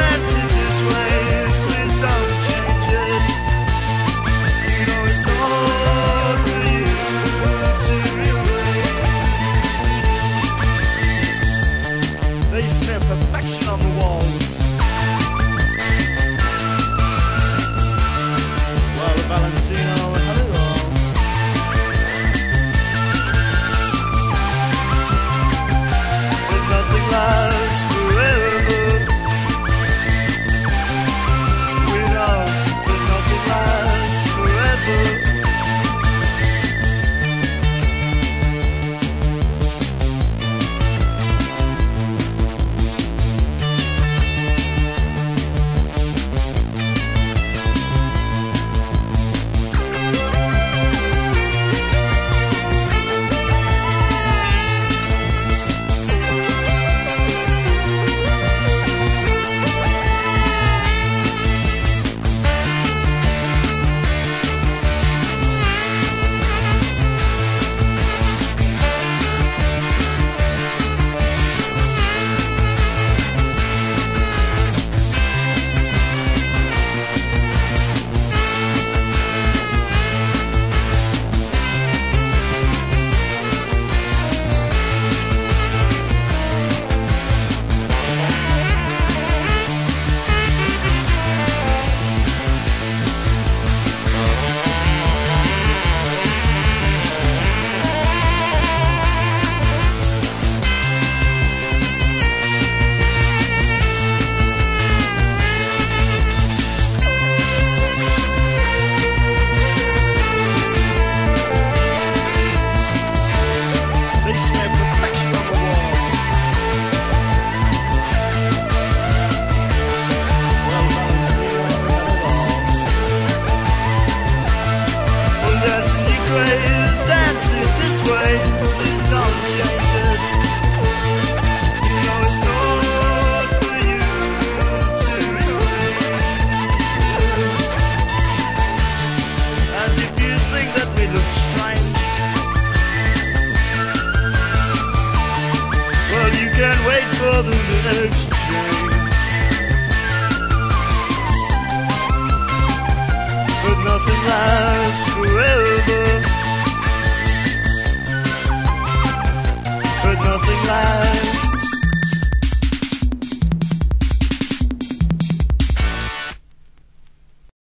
that's wait for the next train. But nothing lasts forever. But nothing lasts